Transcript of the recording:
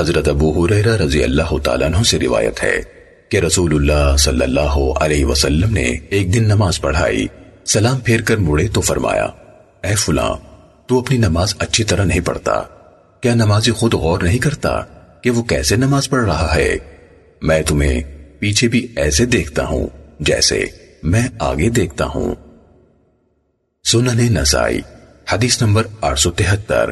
حضرت ابو حریرہ رضی اللہ تعالیٰ عنہ سے روایت ہے کہ رسول اللہ صلی اللہ علیہ وسلم نے ایک دن نماز پڑھائی، سلام پھیر کر مڑے تو فرمایا، اے فلاں، تو اپنی نماز اچھی طرح نہیں پڑھتا۔ کیا نمازی خود غور نہیں کرتا کہ وہ کیسے نماز پڑھ رہا ہے؟ میں تمہیں پیچھے بھی ایسے دیکھتا ہوں جیسے میں آگے دیکھتا ہوں۔ سنن نسائی، حدیث نمبر آٹھ سو تہتر۔